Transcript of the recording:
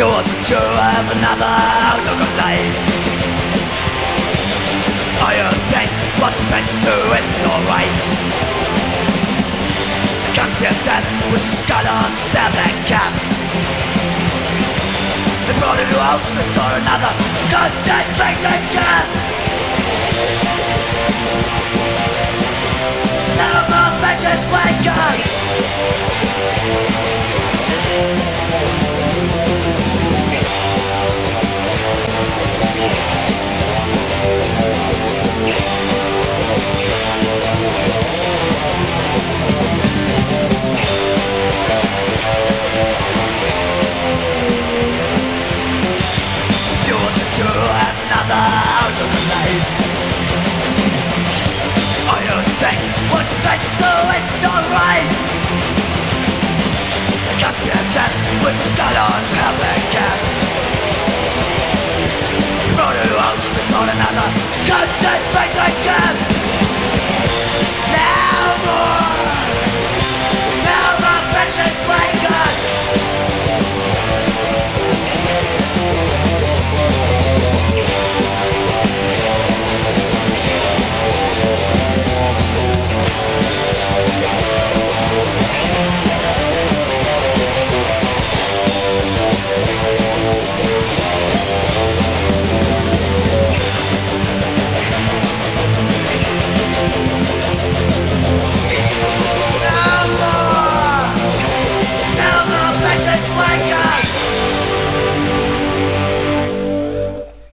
Yours and you have another outlook on life think what the French do is not right The consciousness with a skull on their black caps. They brought it to Auschwitz or another concentration camp Do is The consciousness with a skull on black caps